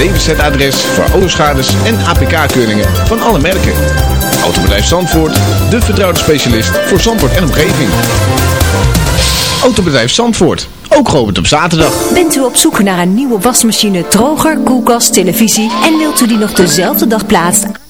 DWZ-adres voor autoschades en APK-keuringen van alle merken. Autobedrijf Zandvoort, de vertrouwde specialist voor Zandvoort en omgeving. Autobedrijf Zandvoort, ook geopend op zaterdag. Bent u op zoek naar een nieuwe wasmachine, droger, koelkast, televisie en wilt u die nog dezelfde dag plaatsen?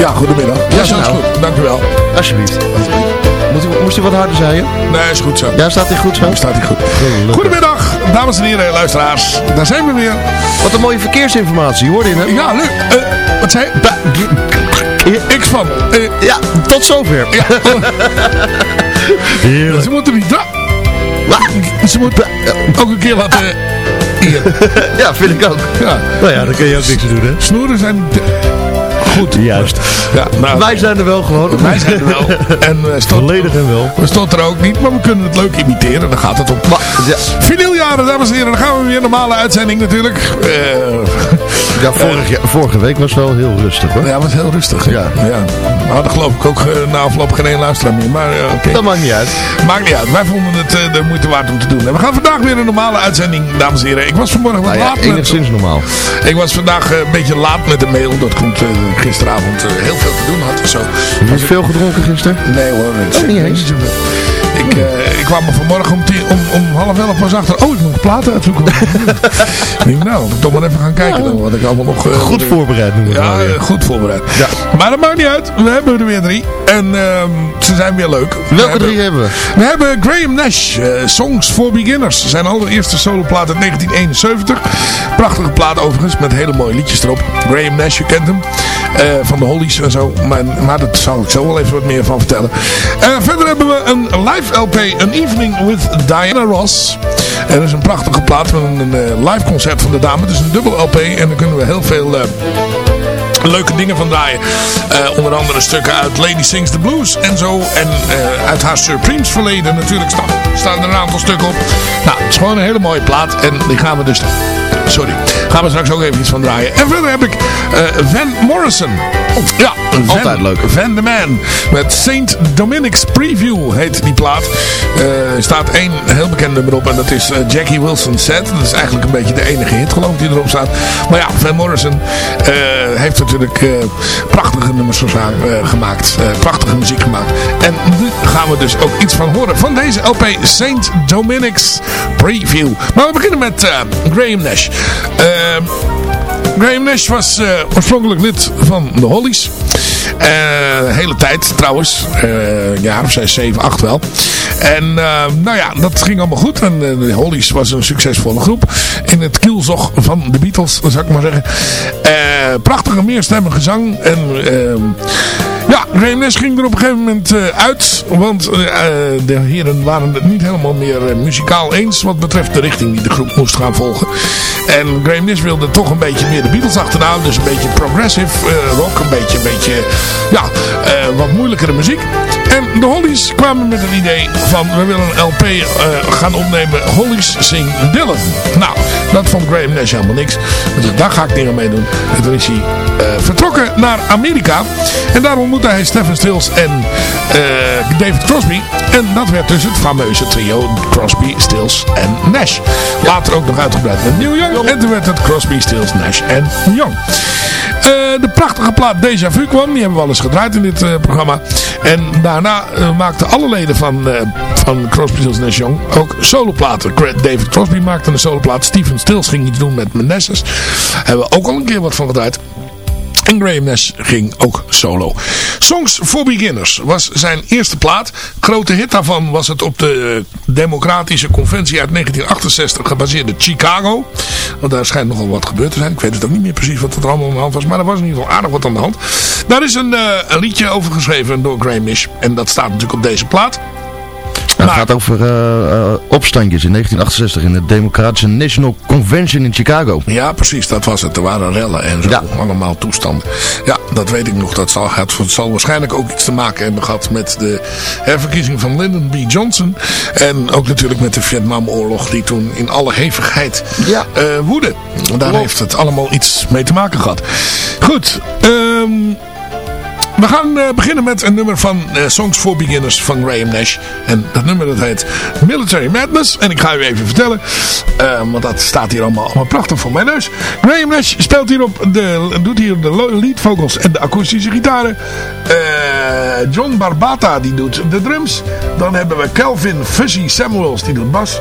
Ja, goedemiddag. Ja, is nou. goed. Dank u wel. Alsjeblieft. Moet u, moest u wat harder zeggen? Nee, is goed zo. Ja, staat hij goed zo? Ja, staat hij goed. Goedemiddag, dames en heren, luisteraars. Daar zijn we weer. Wat een mooie verkeersinformatie, hoorde je? Ja, leuk. Eh, wat zei je? X van. eh, Ja, tot zover. ja. Heerlijk. Ze moeten niet... Ze moeten ook een keer wat... eh, hier. Ja, vind ik ook. Ja. Nou ja, dan kun je ook niks aan doen, hè? Snoeren zijn... Goed. Juist. Ja, nou, Wij zijn er wel gewoon. wij zijn er wel. En we stonden, Volledig en wel. we stonden er ook niet, maar we kunnen het leuk imiteren. Daar gaat het om. Ja, Vinyljaren, dames en heren. Dan gaan we weer. Normale uitzending natuurlijk. Eh, ja vorig vorige week was wel heel rustig, hoor. ja, was heel rustig. Ja. ja. We hadden geloof ik ook eh, na afloop geen één luisteraar meer. Maar eh, oké. Dat maakt niet uit. Maakt niet uit. Wij vonden het eh, de moeite waard om te doen. En we gaan vandaag weer een normale uitzending, dames en heren. Ik was vanmorgen wat Nou ja, laat. met- enigszins normaal. ik was vandaag eh, een beetje laat met de mail. Dat komt eh, gisteravond eh, heel veel te doen had. Zo. Heb je veel gedronken gisteren? Nee hoor. Oh, niet eens? Ik, eh, ik kwam er vanmorgen om, tien- om, om half elf pas achter. Oh, ik moet platen uitzoeken. nou, ik toch maar even gaan kijken dan. Wat ik allemaal nog... eh, Goed voorbereid noemen het Ja, eh, goed voorbereid. Ja. Maar dat maakt niet uit. We hebben er weer drie. En ehm, ze zijn weer leuk. We Welke drie hebben we? we hebben Graham Nash, Songs for Beginners. Zijn allereerste soloplaat uit 1971. Prachtige plaat overigens, met hele mooie liedjes erop. Graham Nash, je kent hem. Eh, van de Hollies en zo. Maar, maar daar zal ik zo wel even wat meer van vertellen. Eh, verder hebben we een live LP, An Evening with Diana Ross. En dat is een prachtige plaat met een, eh, live concert van de dame. Het is een dubbel LP en dan kunnen we heel veel... leuke dingen van draaien. Onder andere stukken uit Lady Sings the Blues en zo. En uit haar Supremes verleden natuurlijk sta- staan er een aantal stukken op. Nou, het is gewoon een hele mooie plaat. En die gaan we dus... Sorry. Gaan we straks ook even iets van draaien. En verder heb ik eh, Van Morrison. Ja, Van, Altijd leuk. Van the Man. Met Saint Dominic's Preview heet die plaat. Eh, Er staat één heel bekend nummer op. En dat is eh, Jackie Wilson Set. Dat is eigenlijk een beetje de enige hit geloof ik die erop staat. Maar ja, Van Morrison eh, heeft natuurlijk prachtige nummers gemaakt. Prachtige muziek gemaakt. En nu gaan we dus ook iets van horen. Van deze LP Saint Dominic's Preview. Maar we beginnen met Graham Nash. Graham Nash was eh, oorspronkelijk lid van de Hollies. De hele tijd trouwens. Een jaar of zes, zeven, acht wel. En nou ja, dat ging allemaal goed. En de Hollies was een succesvolle groep. In het kielzog van de Beatles, zou ik maar zeggen. Prachtige meerstemmige zang. En ja, Nash ging er op een gegeven moment eh, uit. Want eh, eh, de heren waren het niet helemaal meer muzikaal eens. Wat betreft de richting die de groep moest gaan volgen. En Graham Nash wilde toch een beetje meer de Beatles achterna. Dus een beetje progressive rock. Een beetje, een beetje ja, wat moeilijkere muziek. En de Hollies kwamen met een idee van we willen een LP eh, gaan opnemen. Hollies Sing Dylan. Nou, dat vond Graham Nash helemaal niks. Dus daar ga ik niet aan meedoen. En toen is hij uh, vertrokken naar Amerika. En daar ontmoette hij Stephen Stills en uh, David Crosby. En dat werd dus het fameuze trio Crosby, Stills en Nash. Later ook nog uitgebreid met New Young. En toen werd het Crosby, Stills, Nash en Young. De prachtige plaat Deja Vu kwam. Die hebben we al eens gedraaid in dit programma. En daarna uh, maakten alle leden van, van Crosby, Stills, Young ook soloplaten. David Crosby maakte een soloplaat. Stephen Stills ging iets doen met Manassas. Hebben we ook al een keer wat van gedraaid. En Graham Nash ging ook solo. Songs for Beginners was zijn eerste plaat. Grote hit daarvan was het op de democratische conventie uit 1968 gebaseerde Chicago. Want daar schijnt nogal wat gebeurd te zijn. Ik weet het ook niet meer precies wat er allemaal aan de hand was. Maar er was in ieder geval aardig wat aan de hand. Daar is een, uh, een liedje over geschreven door Graham Nash. En dat staat natuurlijk op deze plaat. Het maar, gaat over uh, uh, opstandjes in 1968 in de Democratische National Convention in Chicago. Ja, precies, dat was het. Er waren rellen en zo. Ja. Allemaal toestanden. Ja, dat weet ik nog. Dat zal, het zal waarschijnlijk ook iets te maken hebben gehad met de herverkiezing van Lyndon B. Johnson. En ook natuurlijk met de Vietnamoorlog die toen in alle hevigheid ja. uh, woedde. Daar heeft het allemaal iets mee te maken gehad. Goed, ehm... We gaan uh, beginnen met een nummer van uh, Songs for Beginners van Graham Nash. En dat nummer dat heet Military Madness. En ik ga u even vertellen. Uh, want dat staat hier allemaal, allemaal prachtig voor mijn neus. Graham Nash speelt hierop de, doet hier de lead vocals en de akoestische gitaren. John Barbata die doet de drums. Dan hebben we Calvin Fuzzy Samuels die doet bas.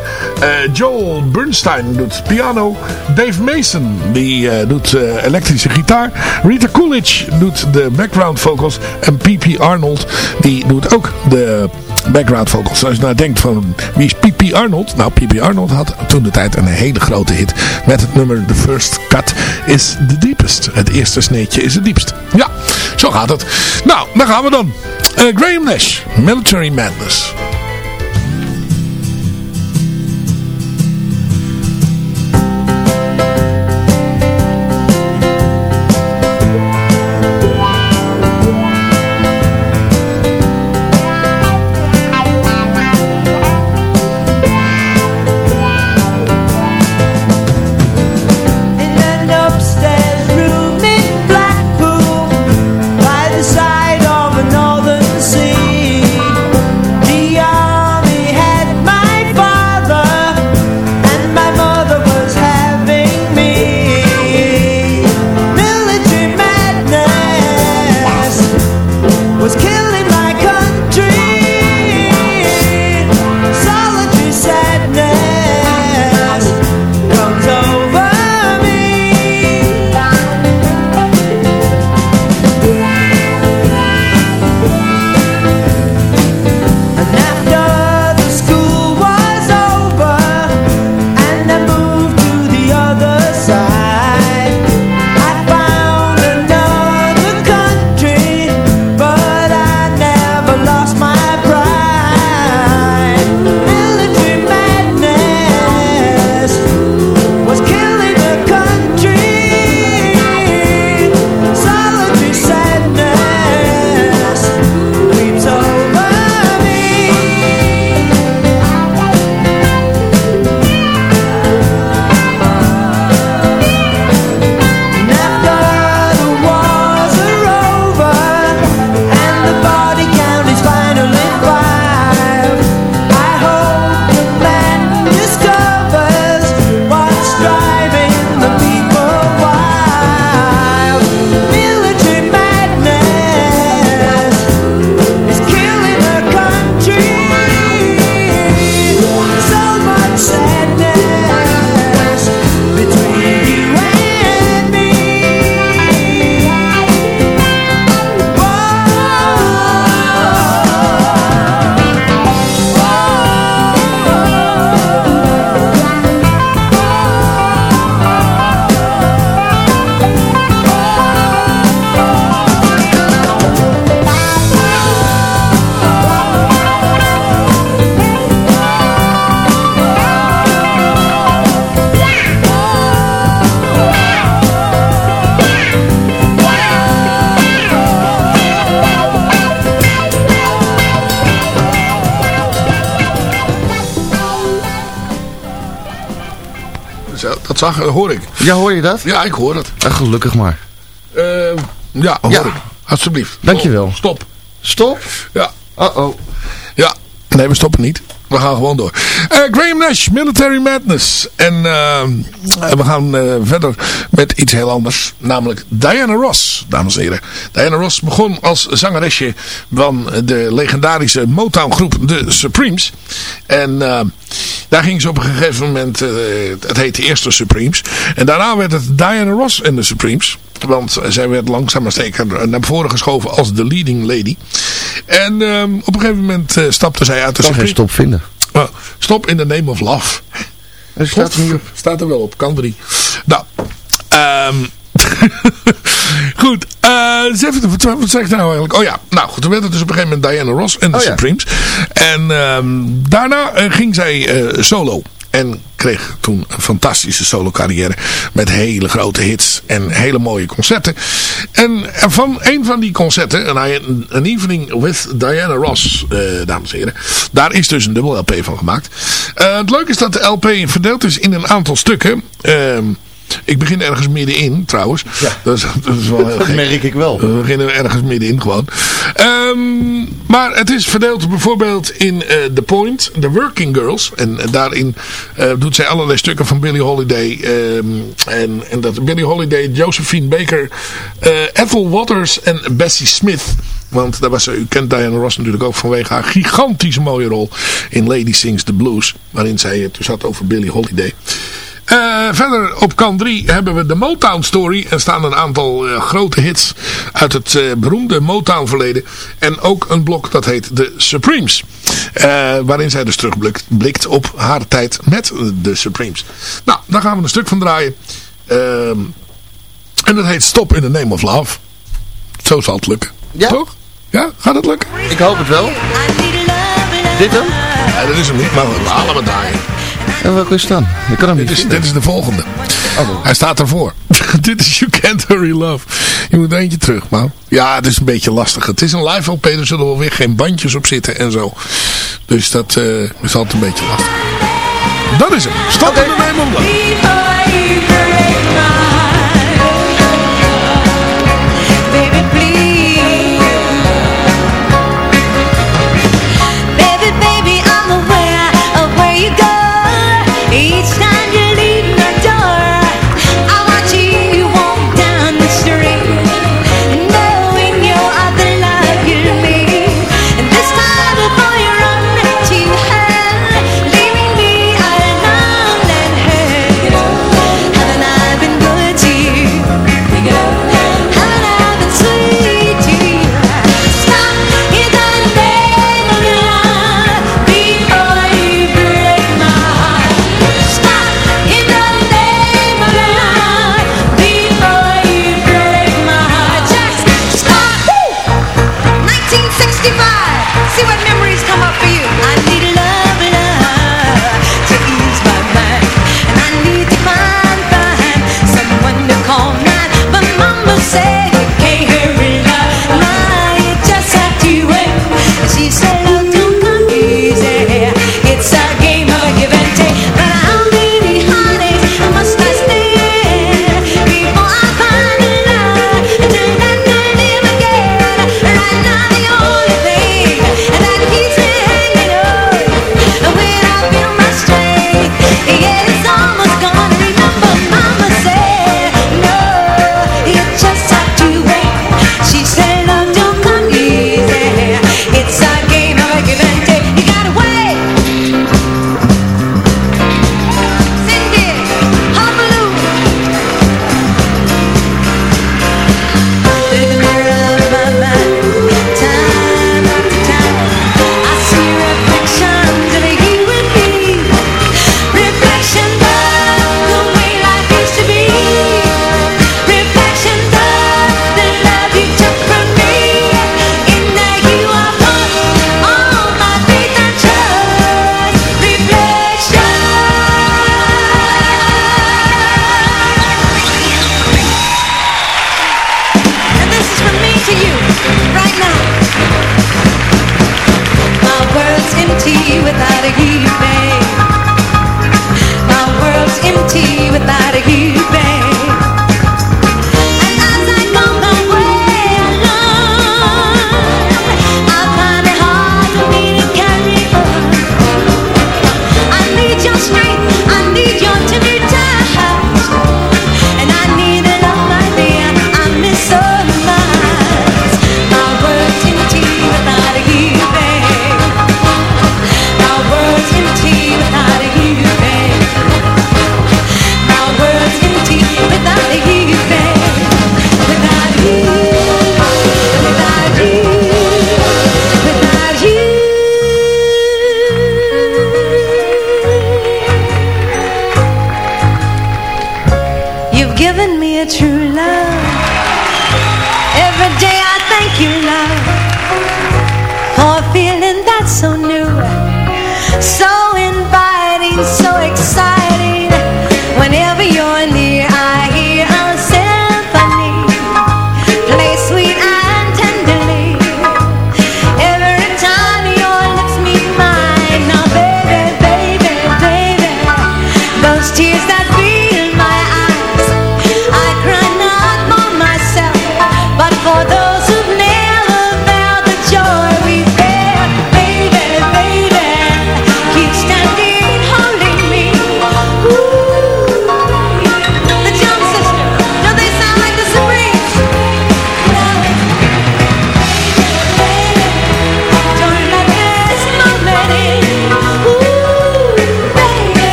Joel Bernstein doet piano. Dave Mason die doet elektrische gitaar. Rita Coolidge doet de background vocals. En P.P. Arnold, die doet ook de background vocals. Als je nou denkt van, wie is P.P. Arnold? Nou, P.P. Arnold had toen de tijd een hele grote hit met het nummer The First Cut is the Deepest. Het eerste sneetje is het diepst. Ja, zo gaat het. Nou, daar gaan we dan. Uh, Graham Nash, Military Madness. Zag, hoor ik. Ja, hoor je dat? Ja, ik hoor het. Uh, gelukkig maar. Uh, ja, hoor Ja. ik. Alsjeblieft. Dankjewel. Oh, stop. Stop. Ja. Uh-oh. Ja. Nee, we stoppen niet. We gaan gewoon door. Eh, Graham Nash, Military Madness. En eh, we gaan eh, verder met iets heel anders. Namelijk Diana Ross, dames en heren. Diana Ross begon als zangeresje van de legendarische Motown groep The Supremes. En daar ging ze op een gegeven moment, het heette eerst The Supremes. En daarna werd het Diana Ross en The Supremes. Want zij werd langzaam maar zeker naar voren geschoven als de leading lady. En ehm, op een gegeven moment eh, stapte zij uit de Kan geen stop vinden. Oh, stop in the name of love. Er staat er niet op. Staat er wel op, kan drie. Nou, ehm goed. eh, even, wat, zeg ik nou eigenlijk? Oh ja, nou goed, toen werd het dus op een gegeven moment Diana Ross en de Oh ja. Supremes. En ehm, daarna eh, ging zij eh, solo. En kreeg toen een fantastische solo carrière. Met hele grote hits en hele mooie concerten. En van een van die concerten, een Evening with Diana Ross, eh, dames en heren. Daar is dus een dubbel LP van gemaakt. Eh, het leuke is dat de LP verdeeld is in een aantal stukken. Ehm, ik begin ergens middenin trouwens. Ja. Dat, is, dat is wel heel Dat gek. merk ik wel. We beginnen ergens middenin gewoon. Ehm, maar het is verdeeld bijvoorbeeld in eh, The Point, The Working Girls. En eh, daarin eh, doet zij allerlei stukken van Billie Holiday. ehm, en, en dat Billie Holiday, Josephine Baker, Ethel Waters en Bessie Smith. Want daar was u kent Diana Ross natuurlijk ook vanwege haar gigantisch mooie rol in Lady Sings the Blues. Waarin zij het dus had over Billie Holiday. Eh, verder op kant 3 hebben we de Motown Story. Er staan een aantal eh, grote hits uit het eh, beroemde Motown verleden. En ook een blok dat heet The Supremes. Eh, waarin zij dus terugblikt blikt op haar tijd met de Supremes. Nou, daar gaan we een stuk van draaien. Ehm, en dat heet Stop in the Name of Love. Zo zal het lukken. Ja. Toch? Ja, gaat het lukken? Ik hoop het wel. Dit dan? Ja, dat is hem niet, maar we halen het draaien. En welke is het dan? Ik kan hem niet Dit is, vinden. dit is de volgende. Oh. Hij staat ervoor. dit is You Can't Hurry Love. Je moet er eentje terug, man. Ja, het is een beetje lastig. Het is een live LP, er zullen wel weer geen bandjes op zitten en zo. Dus dat eh, is altijd een beetje lastig. Dat is hem. Stop in de name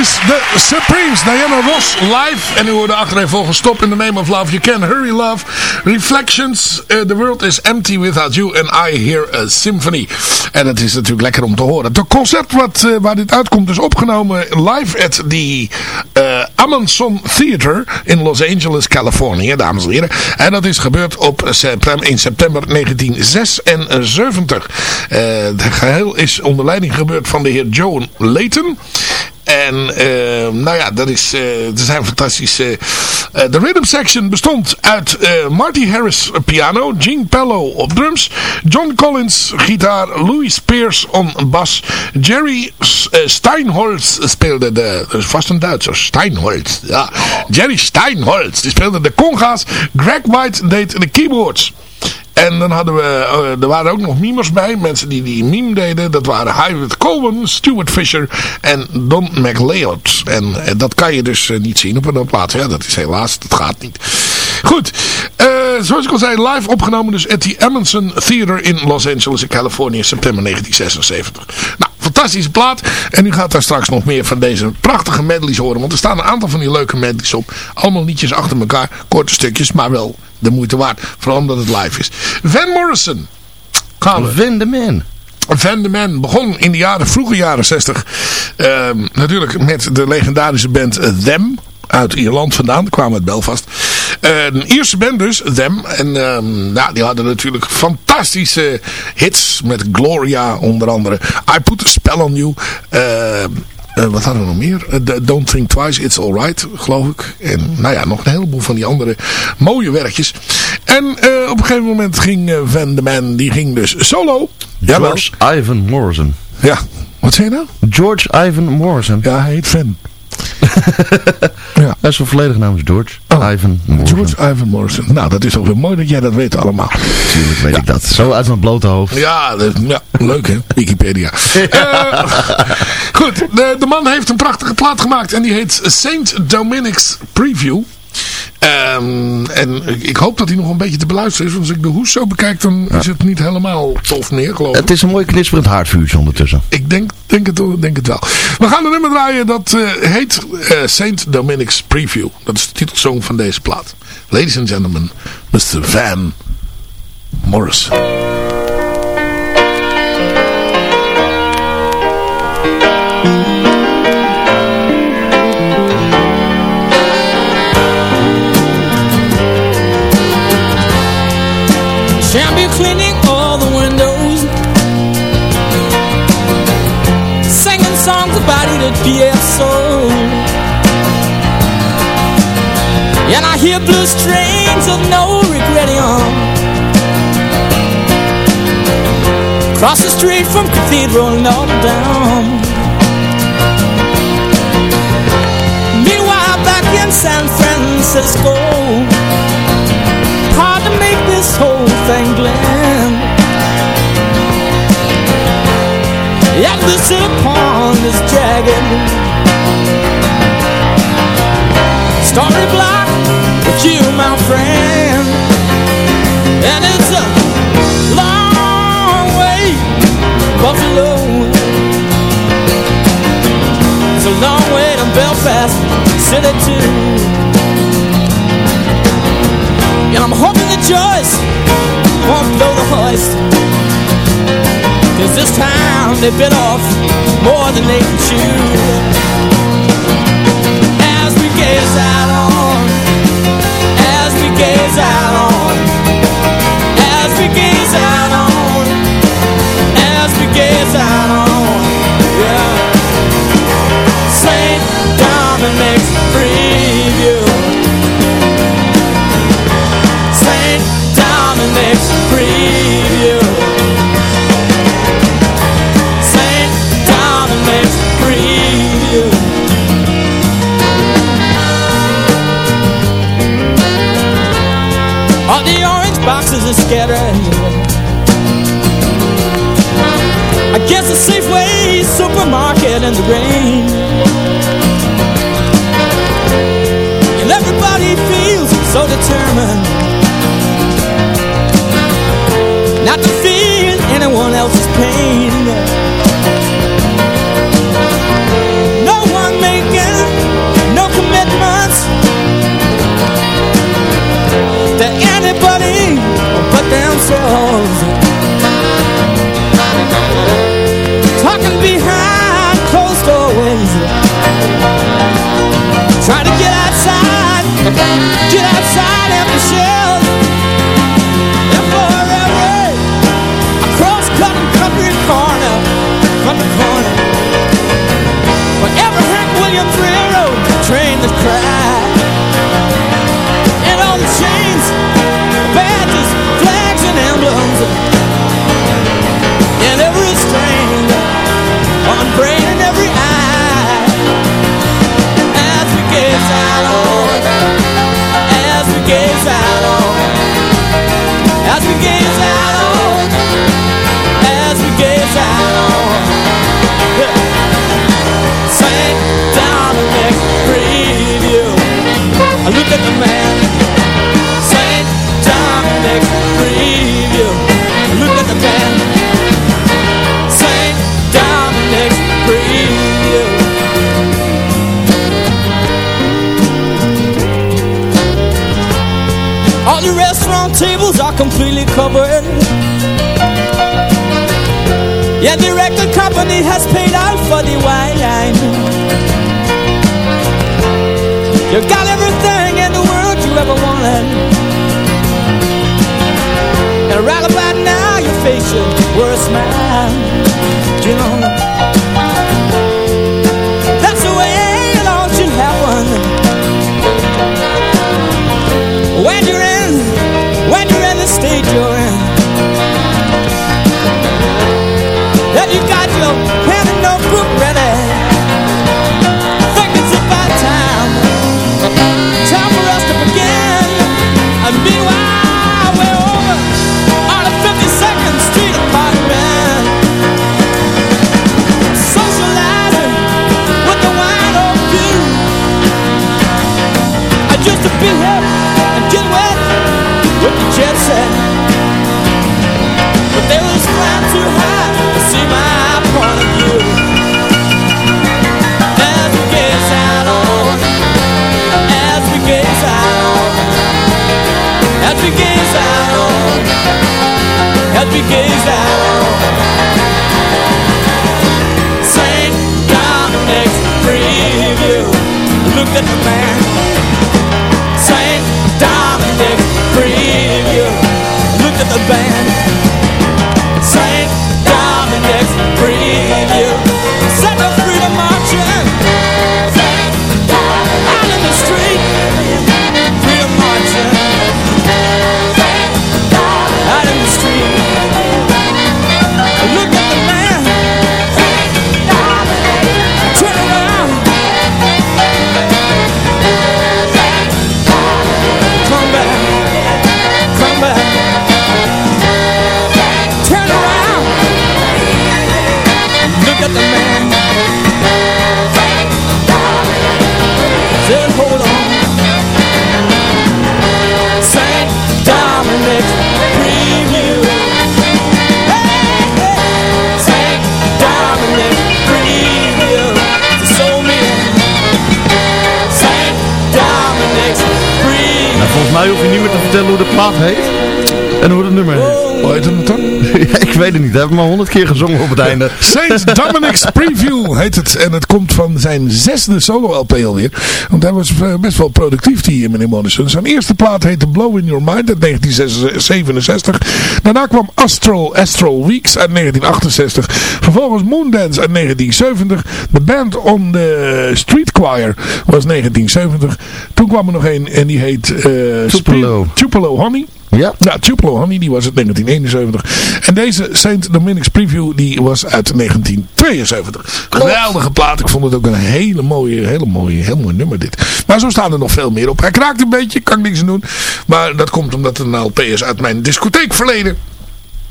is The Supremes. Diana Ross live. En u hoorde achterin volgens Stop in the Name of Love. You Can Hurry Love. Reflections. uh, the World is Empty Without You. And I Hear a Symphony. En het is natuurlijk lekker om te horen. Het concert wat, eh, waar dit uitkomt is opgenomen live at the uh, Amundsen Theater in Los Angeles, Californië, dames en heren. En dat is gebeurd op september, in september 1976. Eh, het geheel is onder leiding gebeurd van de heer Joan Layton. En eh, nou ja, dat is, eh, er zijn fantastische... eh, de rhythm section bestond uit eh, Marty Harris piano, Gene Pello op drums, John Collins gitaar, Louis Spears on bas, Jerry eh, Steinholz speelde de, vast een Duitser, Steinholz, ja, Jerry Steinholz, die speelde de conga's, Greg White deed de keyboards. En dan hadden we, eh, er waren ook nog mimers bij. Mensen die die meme deden. Dat waren Howard Coleman, Stuart Fisher en Don McLeod. En eh, dat kan je dus eh, niet zien op een plaats. Ja, dat is helaas, dat gaat niet. Goed, zoals ik al zei, live opgenomen dus at the Amundsen Theater in Los Angeles, Californië, september 1976. Nou, fantastische plaat. En u gaat daar straks nog meer van deze prachtige medleys horen. Want er staan een aantal van die leuke medleys op. Allemaal liedjes achter elkaar, korte stukjes, maar wel de moeite waard. Vooral omdat het live is. Van Morrison. Van de Man. Van de Man begon in de jaren, vroege jaren 60. ehm, natuurlijk met de legendarische band Them. Uit Ierland vandaan. Kwamen uit Belfast. Een Ierse band dus. Them. En ehm, nou, die hadden natuurlijk fantastische hits. Met Gloria onder andere. I Put a Spell on You. Eh, wat hadden we nog meer? Eh, Don't Think Twice, It's Alright, geloof ik. En nou ja, nog een heleboel van die andere mooie werkjes. En eh, op een gegeven moment ging Van de Man, die ging dus solo. Jawel. George Ivan Morrison. Ja, wat zei je nou? George Ivan Morrison. Ja, hij heet Van. ja. Is zijn volledige naam is George Oh. Ivan Morrison. George Ivan Morrison. Nou, dat is ook weer mooi dat jij dat weet allemaal. Natuurlijk weet ik dat. Zo uit mijn blote hoofd. Ja, dat- ja leuk hè, Wikipedia. Eh, goed, de, de man heeft een prachtige plaat gemaakt en die heet Saint Dominic's Preview. Ehm, en ik- hoop dat hij nog een beetje te beluisteren is. Want als ik de hoes zo bekijk, dan is het niet helemaal tof meer, geloof ik. Het is een mooi knisperend haardvuurtje ondertussen. Ik denk, denk, het, denk het wel. We gaan een nummer draaien dat eh, heet eh, Saint Dominic's Preview. Dat is de titelsong van deze plaat. Ladies and gentlemen, Mr. Van Morrison. Cleaning all the windows Singing songs about loaded PSO. And I hear blue strains of no regretting on. Across the street from Cathedral Notre Dame. Meanwhile, back in San Francisco, hard to make this whole blend. Yeah, this pond is jagged. Story block with you, my friend. And hoist. Cause this time they bit off more than they can chew. As we gaze out on, as we gaze out on, All the orange boxes are scattered. I guess a Safeway supermarket in the rain. And everybody feels so determined not to feel behind closed doorways. Trying to get outside, get outside empty shells. And for every cross-cutting country corner, country corner. Look at the man. Completely covered. Yeah, the record company has paid out for the wine. You got everything in the world you ever wanted. And right about now, your face should wear a smile. You know, be hip and get wet with the jet set. But they was flying too high to see my point of view. As we gaze out on, as we gaze out on, as we gaze out on, as we gaze out on. St. Dominic's preview. Look at the man. Band. Volgens mij hoef je niet meer te vertellen hoe de plaat heet. En hoe het nummer heet. Hoe heet het dan? Ja, ik weet het niet. Hij heeft maar honderd keer gezongen op het einde. Saint Dominic's Preview heet het. En het komt van zijn zesde solo-LP alweer. Want hij was eh, best wel productief, die meneer Morrison. Zijn eerste plaat heette Blow in Your Mind uit 1967. Daarna kwam Astral, Astral Weeks uit 1968. Vervolgens Moondance uit 1970. The Band on the Street Choir was 1970. Toen kwam er nog een en die heet... eh, Tupelo. Tupelo Honey. Ja. Ja, Tupelo Honey, die was uit 1971. En deze Saint Dominic's Preview, die was uit 1972. Geweldige plaat. Ik vond het ook een hele mooie, hele mooie, heel mooi nummer dit. Maar zo staan er nog veel meer op. Hij kraakt een beetje, kan ik niks aan doen. Maar dat komt omdat het een LP is uit mijn discotheekverleden.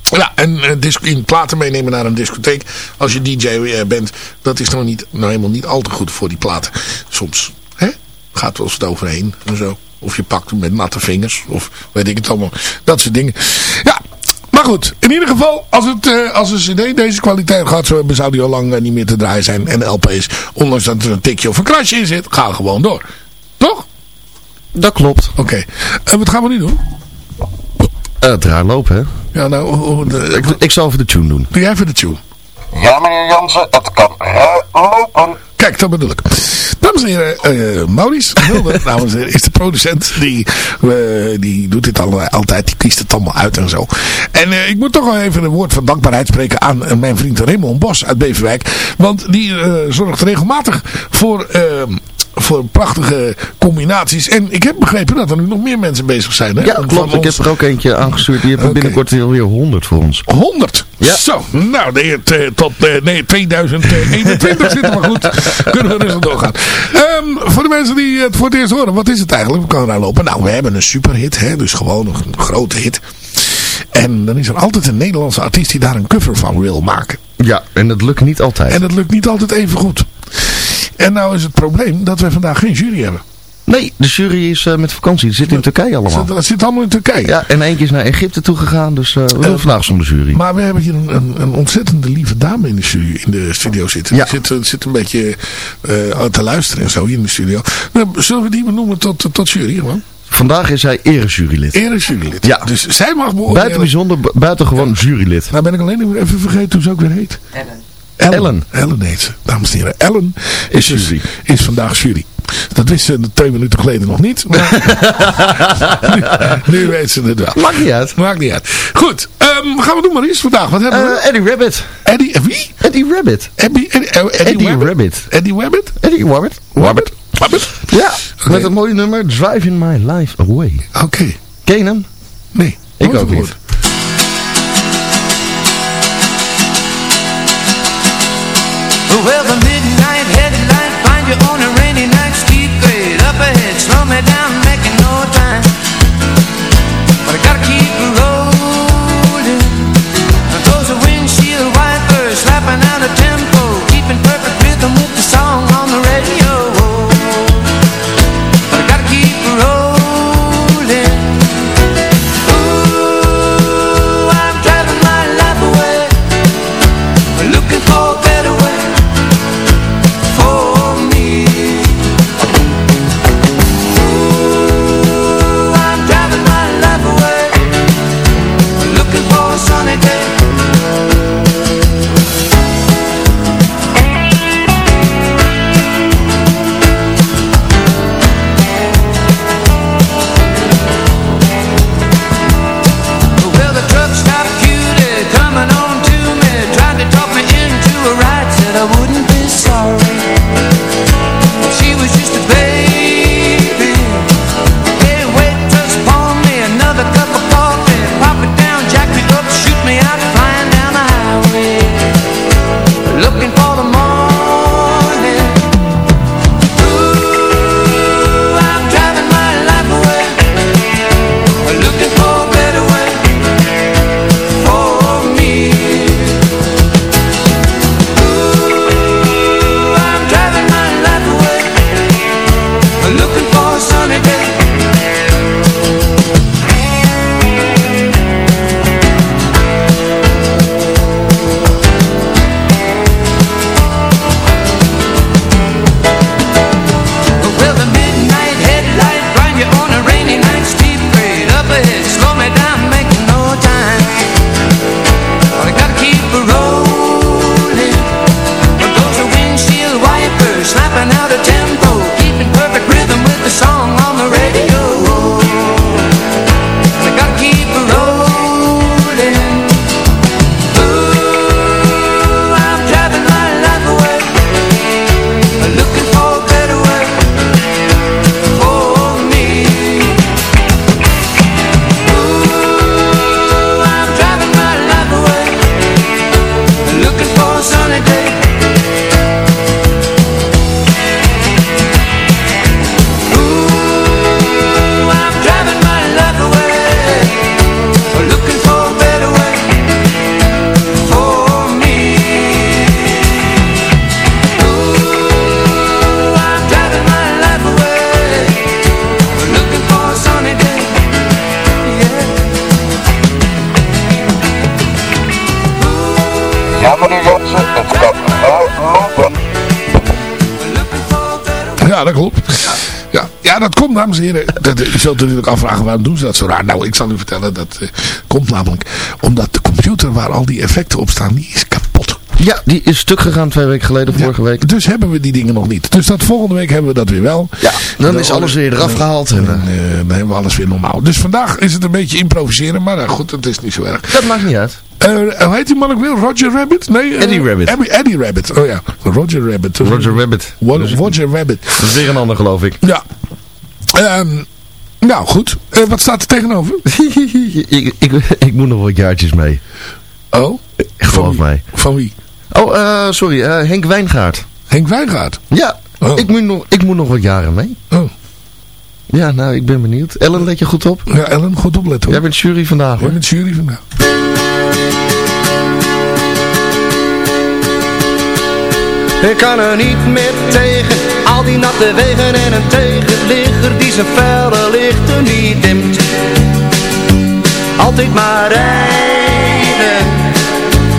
Ja, en disc in platen meenemen naar een discotheek als je DJ eh, bent, dat is nou, niet, nou helemaal niet al te goed voor die platen. Soms hè? gaat wel eens het overheen en zo. Of je pakt hem met natte vingers. Of weet ik het allemaal. Dat soort dingen. Ja. Maar goed. In ieder geval. Als, het, uh, als een cd deze kwaliteit gaat zo hebben. Zou die al lang uh, niet meer te draaien zijn. En LP's. Ondanks dat er een tikje of een krasje in zit. Gaan gewoon door. Toch? Dat klopt. Oké. Okay. Uh, wat gaan we nu doen? Uh, het raar lopen hè. Ja nou. Oh, de, ik, ik zal even de tune doen. Doe jij even de tune. Ja meneer Jansen. Het kan lopen. Kijk, dat bedoel ik. Dames en heren, uh, Maurice Mulder, dames en heren, is de producent. Die, uh, die doet dit al, altijd, die kiest het allemaal uit en zo. En uh, ik moet toch wel even een woord van dankbaarheid spreken aan mijn vriend Raymond Bos uit Beverwijk. Want die zorgt regelmatig voor voor prachtige combinaties. En ik heb begrepen dat er nu nog meer mensen bezig zijn. Hè? Ja, klopt. Ik heb er ook eentje aangestuurd. Die heeft okay. binnenkort weer 100 voor ons. 100? Ja. Zo, nou, de, te, tot uh, nee, 2021 zitten we goed. Kunnen we rustig doorgaan. Um, voor de mensen die het voor het eerst horen, wat is het eigenlijk? We kunnen daar lopen. Nou, we hebben een superhit, hè, dus gewoon een grote hit. En dan is er altijd een Nederlandse artiest die daar een cover van wil maken. Ja, en dat lukt niet altijd. En dat lukt niet altijd even goed. En nou is het probleem dat we vandaag geen jury hebben. Nee, de jury is uh, met vakantie. Die zit in Turkije allemaal. Dat zit allemaal in Turkije. Ja, en eentje is naar Egypte toe gegaan. Dus uh, we doen uh, vandaag zonder jury. Maar we hebben hier een, een, een, ontzettende lieve dame in de, jury, in de studio zitten. Ja. Die zit, zit een beetje te luisteren en zo hier in de studio. Nou, zullen we die benoemen tot, tot jury gewoon? Vandaag is zij erejurylid. Erejurylid. Ja. Dus zij mag beoordelen. Buiten bijzonder, buitengewoon jurylid. Nou ben ik alleen even vergeten hoe ze ook weer heet. Ellen. Ellen. Ellen. Ellen heet ze, dames en heren. Ellen is, Is jury. is vandaag jury. Dat wist ze twee minuten geleden nog niet. Maar nu, nu weet ze het wel. Maakt niet uit. Maakt niet uit. Goed, um, gaan we doen maar eens vandaag. Wat hebben we? Uh, Eddie Rabbit. Eddie, wie? Eddie Rabbit. Eddie, Eddie, Eddie, Eddie Rabbit. Rabbit. Eddie Rabbit? Eddie Rabbit. Rabbit? Rabbit? Ja, okay. met een mooi nummer. Driving My Life Away. Oké. Okay. Ken je hem? Nee. Ik ook niet. Well, the midnight headlight find you on a rainy night, grade up ahead, slow me down, Ja, dat klopt. Ja, ja dat komt, dames en heren. Dat, u zult natuurlijk afvragen, waarom doen ze dat zo raar? Nou, ik zal u vertellen, dat eh, komt namelijk omdat de computer waar al die effecten op staan, die is kapot. Ja, die is stuk gegaan twee weken geleden, vorige week. Dus hebben we die dingen nog niet. Dus dat volgende week hebben we dat weer wel. Ja, dan, is alles weer eraf gehaald. Eh, dan hebben we alles weer normaal. Dus vandaag is het een beetje improviseren, maar eh, goed, dat is niet zo erg. Dat maakt niet uit. Eh, hoe heet die man ook weer? Roger Rabbit? Nee, eh, Eddie Rabbit. Eddie, Eddie Rabbit, oh ja. Roger Rabbit. Roger Rabbit. Dus- Roger Rabbit. Dat is weer een ander, geloof ik. Ja. Ehm, nou, goed. Eh, wat staat er tegenover? ik, ik, ik moet nog wat jaartjes mee. Oh? Geloof wie? mij. Van wie? Oh, eh, sorry. eh, Henk Wijngaard. Henk Wijngaard. Ja, Oh. ik, moet nog, ik moet nog wat jaren mee. Oh. Ja, nou, ik ben benieuwd. Ellen, let je goed op? Ja, Ellen, goed opletten hoor. Jij bent jury vandaag, Jij hoor. bent jury vandaag. Ik kan er niet meer tegen, al die natte wegen en een tegenligger die zijn felle lichten niet dimt. Altijd maar rijden,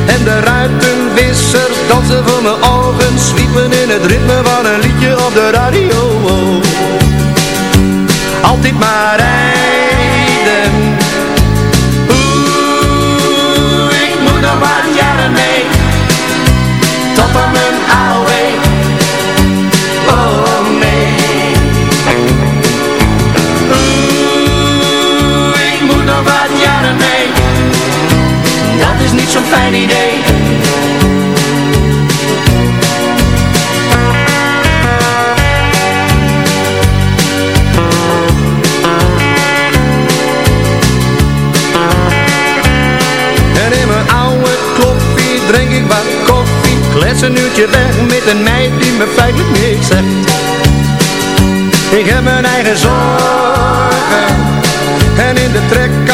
en de ruitenwissers dansen voor mijn ogen, zwiepen in het ritme van een liedje op de radio. Altijd maar rijden, zo'n fijn idee. En in mijn oude kloffie drink ik wat koffie. Klets een uurtje weg met een meid die me feitelijk niks zegt. Ik heb mijn eigen zorgen. En in de trekkast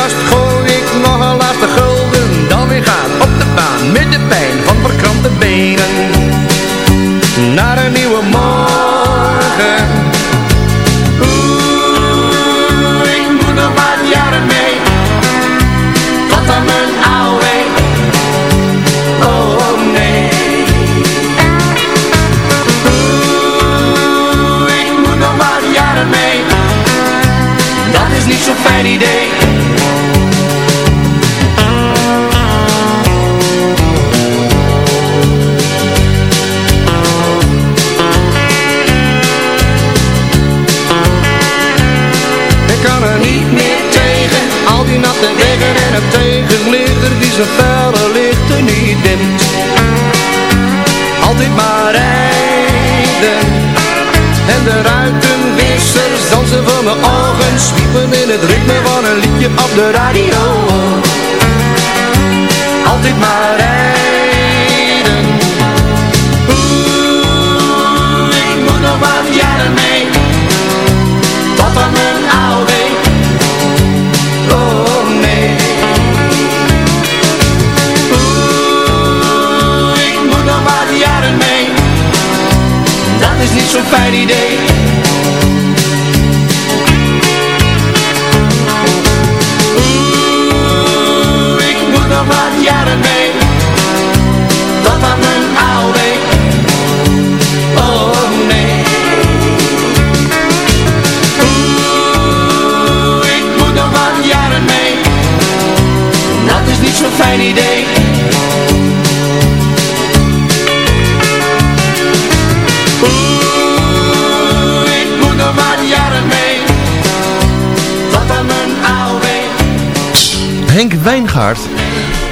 zijn felle lichten niet dimt Altijd maar rijden. En de ruitenwissers dansen voor mijn ogen. Zwiepen in het ritme van een liedje op de radio. Altijd maar rijden niet zo'n fijn idee. Oeh, ik moet nog wat jaren mee. Tot aan mijn oude Oh nee. Oeh, ik moet nog wat jaren mee. Dat is niet zo'n fijn idee Henk Wijngaard.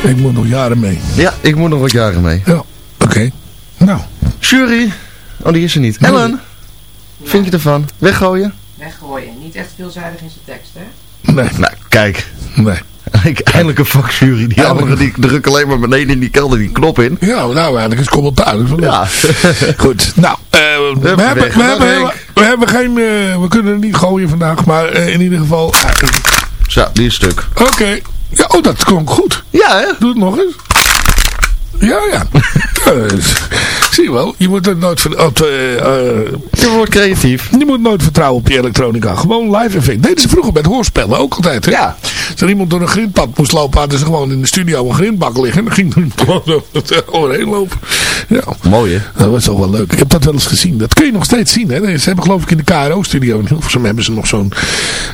Ik moet nog jaren mee. Ja, ik moet nog wat jaren mee. Ja, oké. Nou, Jury. Oh, die is er niet. Ellen. Vind je ervan? Weggooien? Weggooien. Niet echt veelzijdig in zijn tekst, hè? nee, Nou, kijk. nee. Ik, eindelijk een vakjury. Die anderen die drukken alleen maar beneden in die kelder die knop in. Ja, nou eigenlijk is commentaar. Leuk. Ja. Goed, nou, eh, we, hebben, we, hebben, we hebben geen, eh, we kunnen het niet gooien vandaag, maar eh, in ieder geval, Zo, die is stuk. oké. Ja, oh, dat klonk goed. Ja, hè? Doe het nog eens. Ja, ja. Zie je wel, je moet het nooit... op, eh, eh, Je wordt creatief. je moet nooit vertrouwen op die elektronica. Gewoon live effect. Deden ze vroeger met hoorspellen ook altijd. Hè? Ja. Als er iemand door een grindpad moest lopen, hadden ze gewoon in de studio een grindbak liggen. En dan ging er gewoon overheen lopen. Ja. Mooi hè? Dat was toch wel leuk. Ik heb dat wel eens gezien. Dat kun je nog steeds zien. Hè? Ze hebben geloof ik in de KRO-studio in Hilversum hebben ze nog zo'n...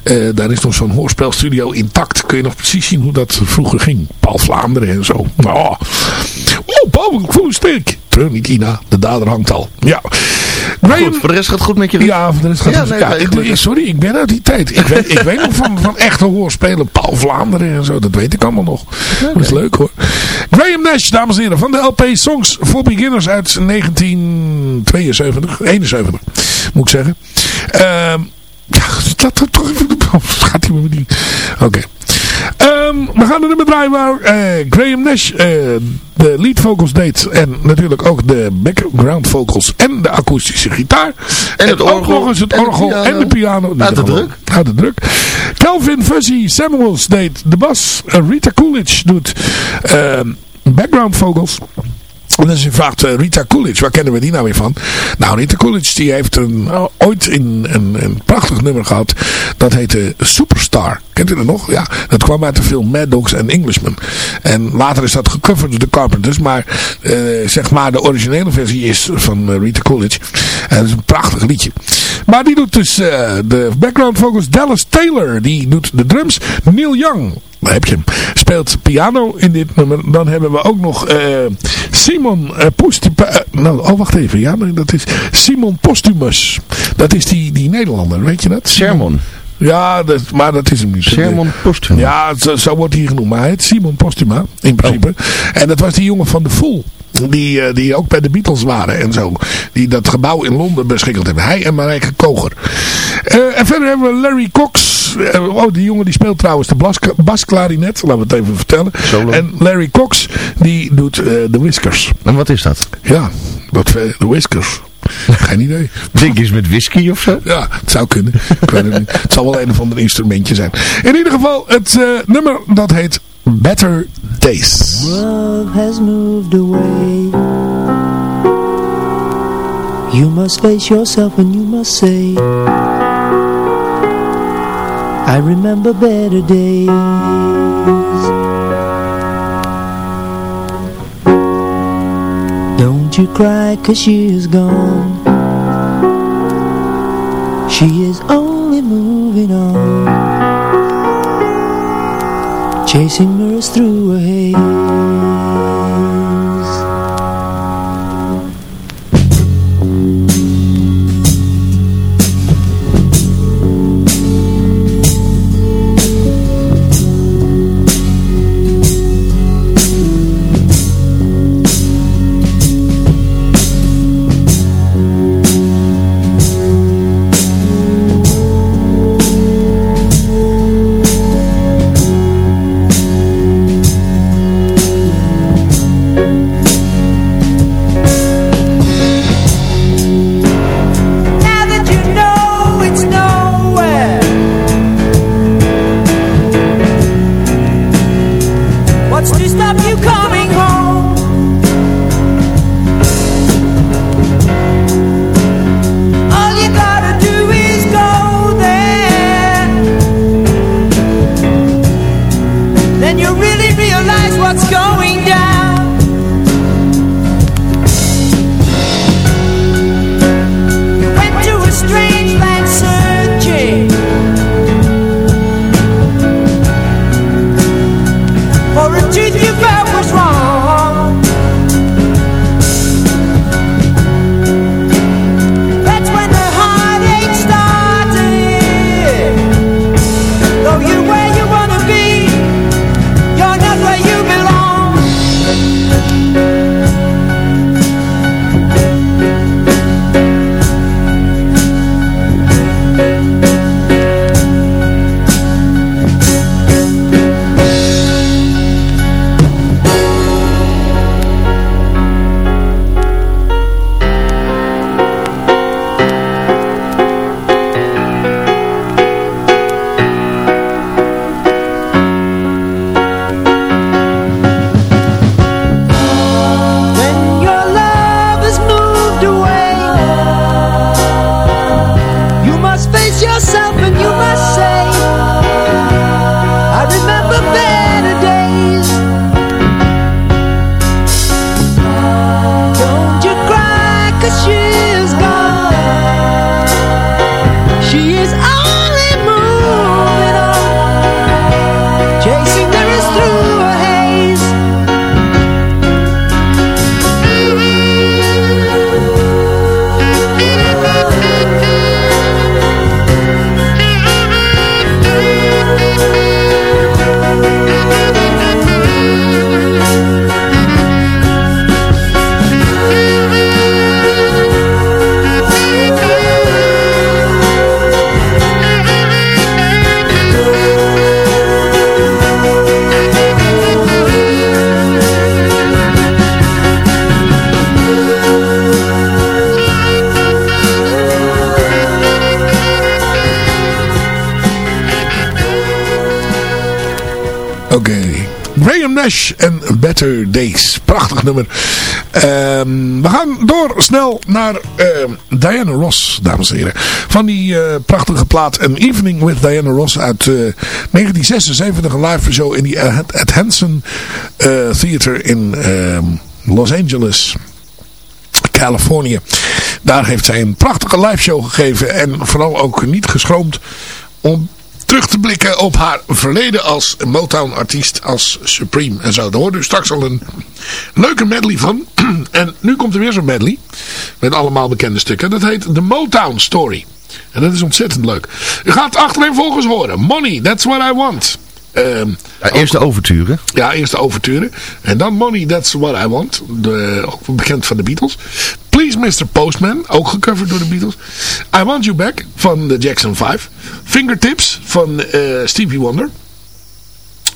eh, daar is nog zo'n hoorspelstudio intact. Kun je nog precies zien hoe dat vroeger ging. Paul Vlaanderen en zo. Oh, oh Paul, ik voel een steek. Treur niet Ina, de dader hangt al. Ja. Graham, Goed, voor de rest gaat het goed met je. Ja, voor de rest gaat Ja, nee, ja, ik- sorry, ik ben uit die tijd. Ik weet, ik weet nog van, van echte hoorspelen. Paul Vlaanderen en zo. Dat weet ik allemaal nog. Dat is leuk hoor. Graham Nash, dames en heren. Van de LP Songs for Beginners uit 1972. 71, moet ik zeggen. Ehm ja, dat toch even... Gaat hij met die... Oké. Ehm, we gaan er nummer draaien waar eh, Graham Nash eh, de lead vocals deed. En natuurlijk ook de background vocals en de akoestische gitaar. En het ook orgel nog eens het en de orgel piano. en de piano. Uit de druk. Uit de druk. Calvin Fuzzy Samuels deed de bas. Eh, Rita Coolidge doet ehm, background vocals. En dan is je vraagt Rita Coolidge, waar kennen we die nou weer van? Nou, Rita Coolidge die heeft een, ooit in, een, een prachtig nummer gehad. Dat heette Superstar. Kent u dat nog? Ja, dat kwam uit de film Mad Dogs and Englishmen. En later is dat gecoverd door de Carpenters. Maar eh, zeg maar de originele versie is van eh, Rita Coolidge. En dat is een prachtig liedje. Maar die doet dus eh, de background vocals. Dallas Taylor, die doet de drums. Neil Young, daar heb je hem. Speelt piano in dit nummer. Dan hebben we ook nog Simon uh, nou, oh, wacht even. Ja, dat is Simon Postumus. Dat is die, die Nederlander, weet je dat? Sermon. Ja, dat, maar dat is hem niet. Sermon Postuma. Ja, zo, zo wordt hij genoemd. Maar hij heet Simon Postuma, in principe. En dat was die jongen van de Fool. Die, eh, die ook bij de Beatles waren en zo. Die dat gebouw in Londen beschikkeld hebben. Hij en Marijke Koger. Eh, en verder hebben we Larry Cox. Eh, oh, die jongen die speelt trouwens de bas- basklarinet. Laten we het even vertellen. Solo. En Larry Cox, die doet eh, de whiskers. En wat is dat? Ja, dat, de whiskers. Geen idee. Denk eens met whisky of zo? Ja, het zou kunnen. Ik weet het niet. Het zal wel een of ander instrumentje zijn. In ieder geval, het eh, nummer dat heet Better Days. Love has moved away You must face yourself and you must say I remember better days You cry cause she is gone. She is only moving on. Chasing mirrors through a haze Better Days. Prachtig nummer. Ehm, we gaan door snel naar ehm, Diana Ross, dames en heren. Van die eh, prachtige plaat An Evening with Diana Ross uit eh, 1976. Een live show in die at eh, Theater in ehm, Los Angeles. Californië. Daar heeft zij een prachtige live show gegeven. En vooral ook niet geschroomd om terug te blikken op haar verleden als Motown artiest, als Supreme en zo. Daar hoorde u straks al een leuke medley van. en nu komt er weer zo'n medley met allemaal bekende stukken. Dat heet The Motown Story. En dat is ontzettend leuk. U gaat achtereenvolgens horen. Money, that's what I want. Ja, eerst de overturen. ja, eerst de overturen. En dan Money, That's What I Want. De, ook bekend van de Beatles. Please Mr. Postman, ook gecoverd door de Beatles. I Want You Back van de Jackson 5. Fingertips van eh, Stevie Wonder.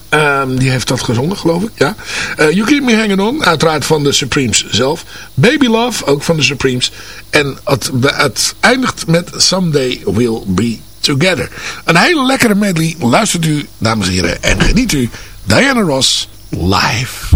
Ehm, die heeft dat gezongen, geloof ik. Ja. Eh, you Keep Me Hanging On, uiteraard van de Supremes zelf. Baby Love, ook van de Supremes. En het, het eindigt met Someday We'll Be Together. Een hele lekkere medley. Luistert u, dames en heren, en geniet u. Diana Ross live.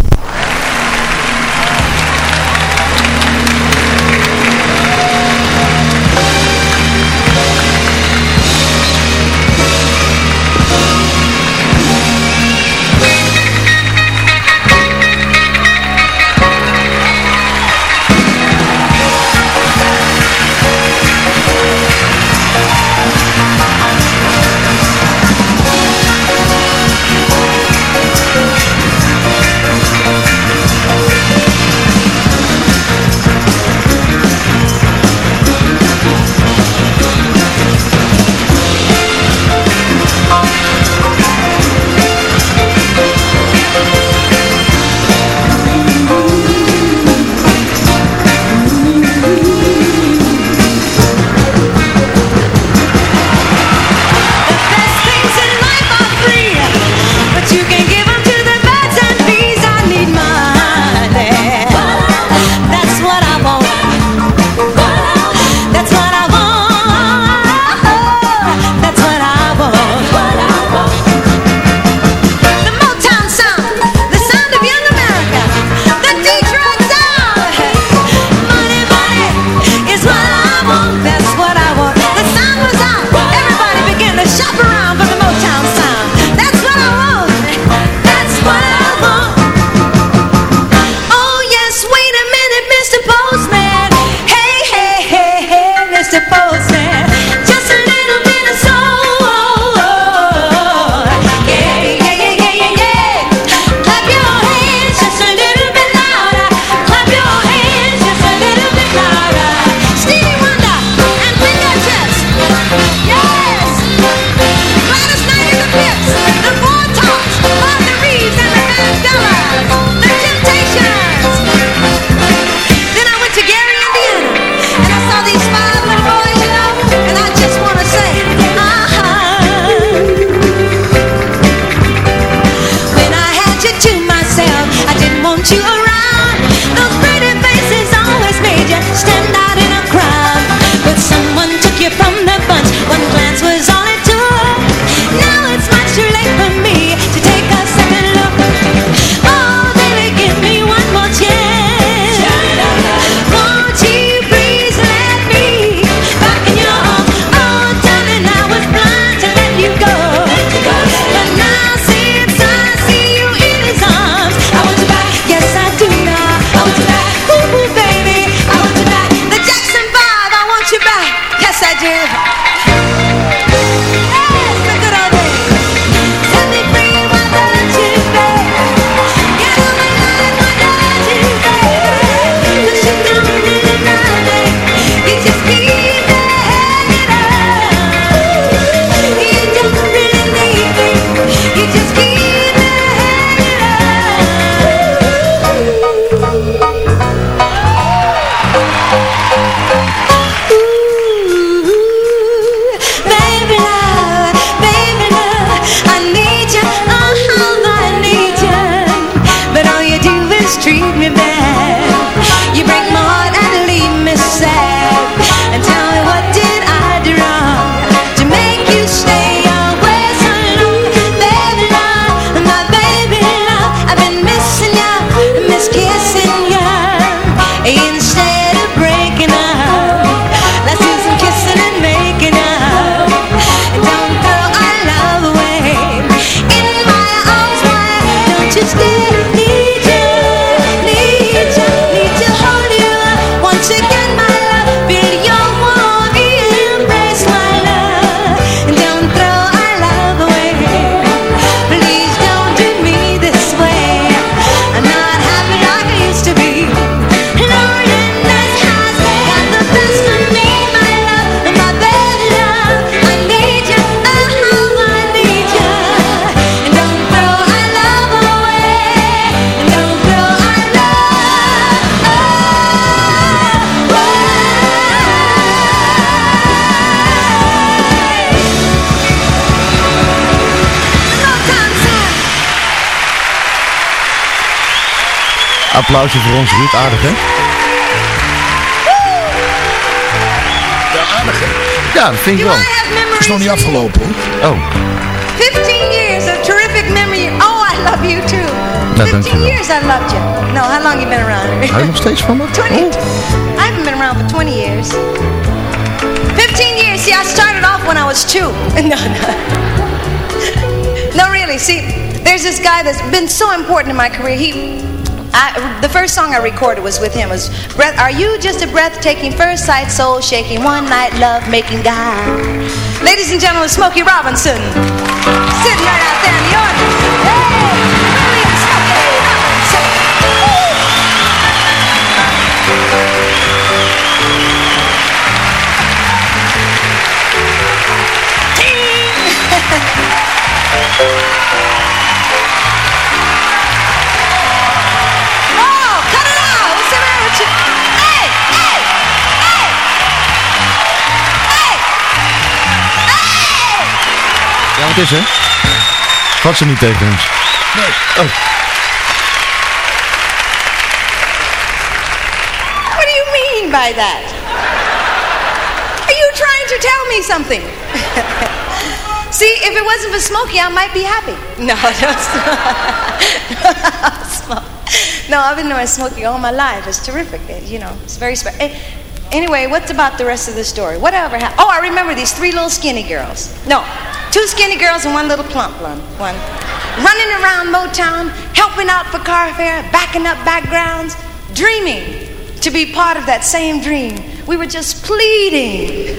Applausje voor ons Ruud, aardig hè? Ja, aardig hè? Ja, dat vind ik Do I wel. have Het is nog niet afgelopen hoor. Oh, 15 years of terrific memory. Oh, I love you too. Nou, 15 dankjewel. years I loved you. No, how long you been around? hou je nog steeds van me? 20. I haven't been around for 20 years. 15 years. See, I started off when I was two. No, no. No, really. See, there's this guy that's been so important in my career. He, I, the first song I recorded was with him. Was breath? Are you just a breathtaking first sight, soul shaking, one night love making guy? Ladies and gentlemen, Smokey Robinson, sitting right out there in the audience. Hey, Smokey Robinson. Ja, wat is hè? Vat ze niet tegen ons. Oh, What do you mean by that? Are you trying to tell me something? See, if it wasn't for Smokey, I might be happy. No, don't smoke. No, I've been knowing Smokey all my life. It's terrific. eh, You know, it's very special. Anyway, what's about the rest of the story? Whatever happened? Oh, I remember these three little skinny girls. No, two skinny girls and one little plump one. One running around Motown, helping out for car fare, backing up backgrounds, dreaming to be part of that same dream. We were just pleading.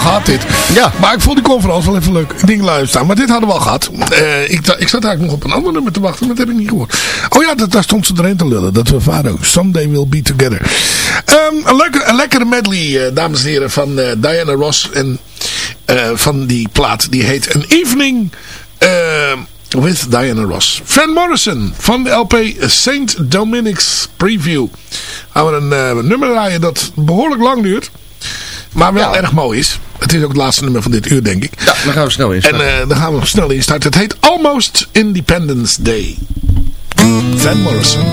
Al gehad dit. Ja. Maar ik vond die conferentie wel even leuk. Ik luisteren. Maar dit hadden we al gehad. Eh, ik, ik zat eigenlijk nog op een ander nummer te wachten. Maar dat heb ik niet gehoord. Oh ja, dat, daar stond ze erin te lullen. Dat we Faro. Someday we'll be together. Ehm, een, leuke, een lekkere medley, eh, dames en heren. Van eh, Diana Ross. En van die plaat. Die heet An Evening... with Diana Ross. Van Morrison van de LP St. Dominic's Preview. Gaan we een nummer draaien dat behoorlijk lang duurt. Maar wel Ja. erg mooi is. Het is ook het laatste nummer van dit uur, denk ik. ja, dan gaan we snel in. En eh dan gaan we snel in starten. Het heet Almost Independence Day. Van Morrison.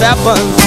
We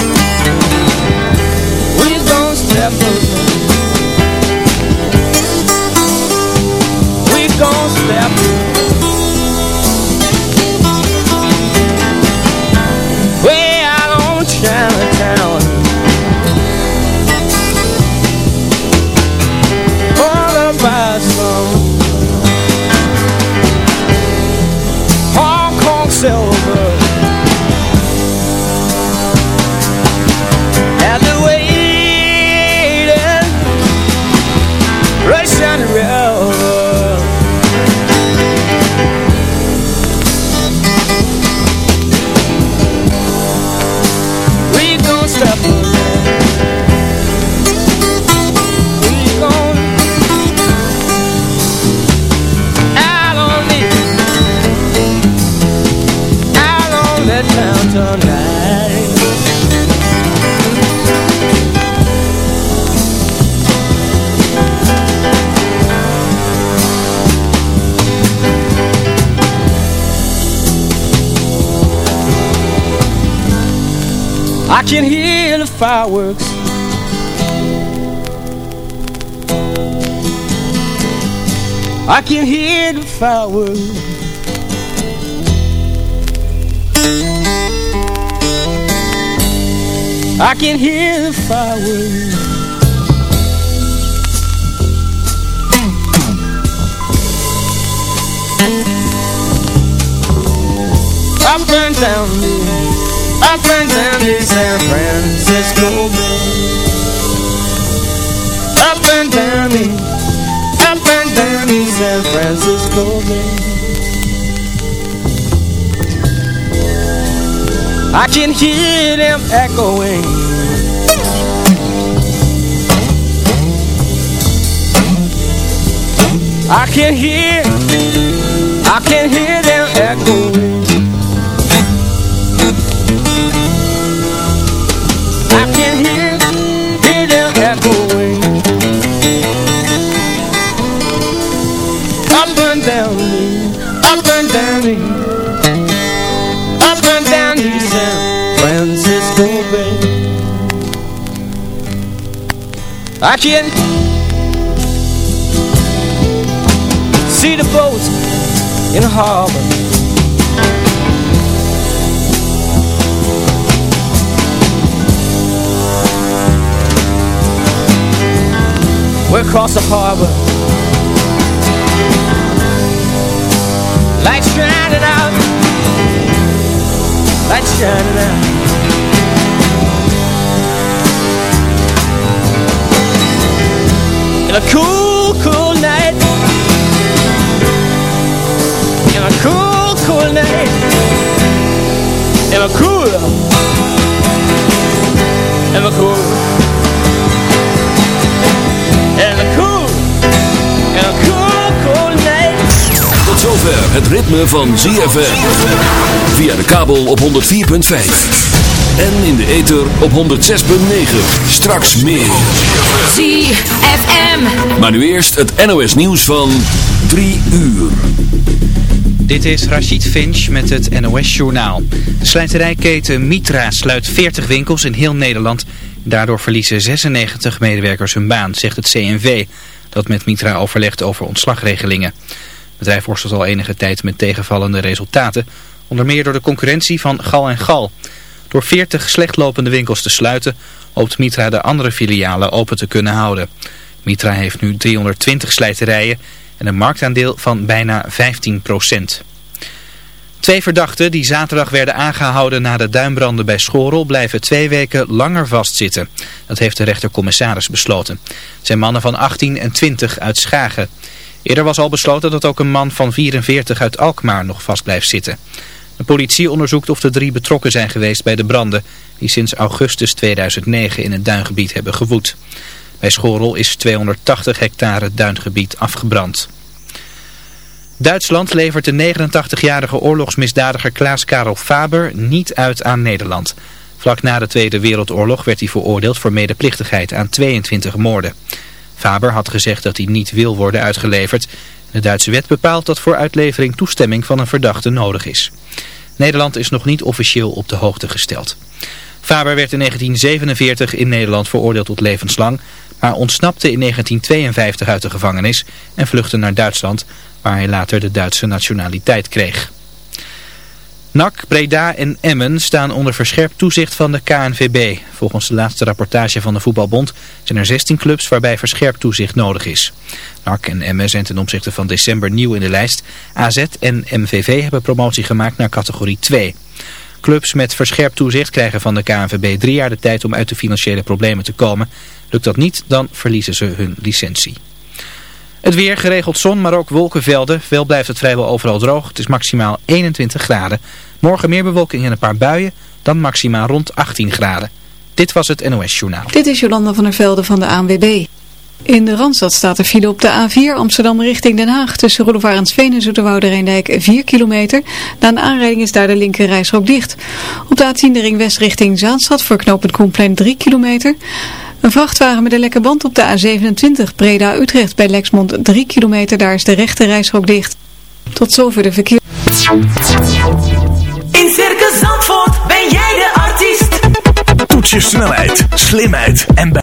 can hear the fireworks. I can hear the fireworks. I can hear the fireworks. Up and down And San Francisco. Bay Up and down the Up and down the San Francisco. Bay I can hear them echoing. I can hear I can hear them echoing Can see the boats in the harbor. We're across the harbor. Lights shining out. Lights shining out In a cool, cool night. In a cool, cool night. In a cool In a cool. In a cool. In a cool, cool night. Tot zover het ritme van ZFM. Via de kabel op 104.5. En in de ether op 106.9. Straks meer. ZFM. Maar nu eerst het NOS nieuws van 3 uur. Dit is Rachid Finch met het NOS-journaal. De slijterijketen Mitra sluit 40 winkels in heel Nederland. Daardoor verliezen 96 medewerkers hun baan, zegt het CNV. Dat met Mitra overlegt over ontslagregelingen. Het bedrijf worstelt al enige tijd met tegenvallende resultaten. Onder meer door de concurrentie van Gal en Gal. Door 40 slechtlopende winkels te sluiten, hoopt Mitra de andere filialen open te kunnen houden. Mitra heeft nu 320 slijterijen en een marktaandeel van bijna 15 procent. Twee verdachten die zaterdag werden aangehouden na de duinbranden bij Schorel blijven twee weken langer vastzitten. Dat heeft de rechtercommissaris besloten. Het zijn mannen van 18 en 20 uit Schagen. Eerder was al besloten dat ook een man van 44 uit Alkmaar nog vast blijft zitten. De politie onderzoekt of de drie betrokken zijn geweest bij de branden die sinds augustus 2009 in het duingebied hebben gewoed. Bij Schorel is 280 hectare duingebied afgebrand. Duitsland levert de 89-jarige oorlogsmisdadiger Klaas-Karel Faber niet uit aan Nederland. Vlak na de Tweede Wereldoorlog werd hij veroordeeld voor medeplichtigheid aan 22 moorden. Faber had gezegd dat hij niet wil worden uitgeleverd. De Duitse wet bepaalt dat voor uitlevering toestemming van een verdachte nodig is. Nederland is nog niet officieel op de hoogte gesteld. Faber werd in 1947 in Nederland veroordeeld tot levenslang, maar ontsnapte in 1952 uit de gevangenis en vluchtte naar Duitsland, waar hij later de Duitse nationaliteit kreeg. NAC, Breda en Emmen staan onder verscherpt toezicht van de KNVB. Volgens de laatste rapportage van de Voetbalbond zijn er 16 clubs waarbij verscherpt toezicht nodig is. NAC en Emmen zijn ten opzichte van december nieuw in de lijst. AZ en MVV hebben promotie gemaakt naar categorie 2. Clubs met verscherpt toezicht krijgen van de KNVB drie jaar de tijd om uit de financiële problemen te komen. Lukt dat niet, dan verliezen ze hun licentie. Het weer, geregeld zon, maar ook wolkenvelden. Wel blijft het vrijwel overal droog. Het is maximaal 21 graden. Morgen meer bewolking en een paar buien. Dan maximaal rond 18 graden. Dit was het NOS Journaal. Dit is Jolanda van der Velde van de ANWB. In de Randstad staat er file op de A4 Amsterdam richting Den Haag. Tussen Roelofarensveen en Zoeterwoude Rijndijk 4 kilometer. Na een aanrijding is daar de linker dicht. Op de A10 de ring west richting Zaanstad voor knooppunt Koenplein 3 kilometer. Een vrachtwagen met een lekke band op de A27 Breda-Utrecht bij Lexmond 3 kilometer. Daar is de rechte reisrook dicht. Tot zover de verkeer. In Circus Zandvoort ben jij de artiest. toets je snelheid, slimheid en